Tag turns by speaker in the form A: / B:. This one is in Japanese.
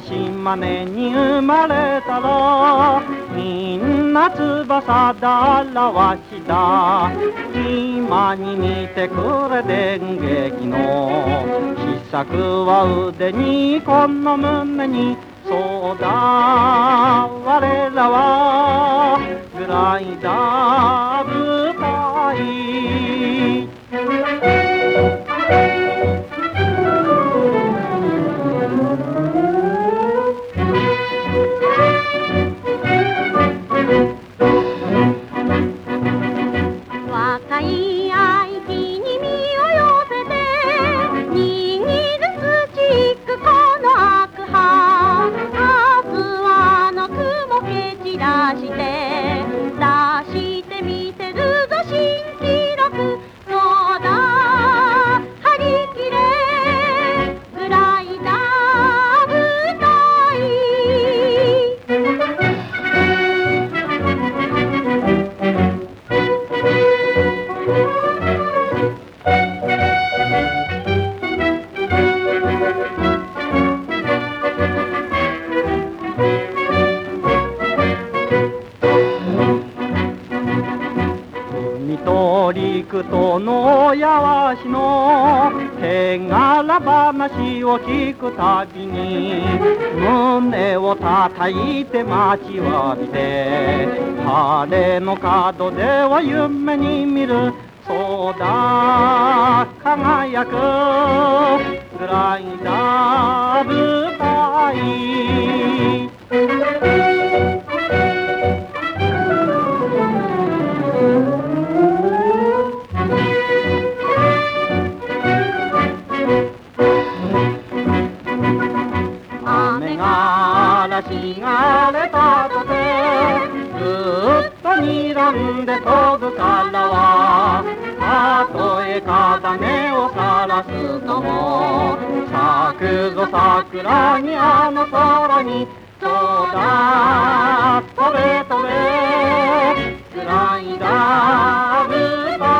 A: 島根に生まれたらみんな翼だらわしだ。今に見てくれ電撃の。秘策は腕にこの胸にそうだ我らはグライダー部
B: 若い
A: Auntie 海と陸とのやわしの手柄話を聞くたびに胸を叩いて待ちわびて晴れの角では夢に見るそうだ輝くグライダーしがれたとてずっと睨んで飛ぶからはたとえ片目をさらすのも咲くぞ桜にあの空にそうだとべとべつらいだー舞台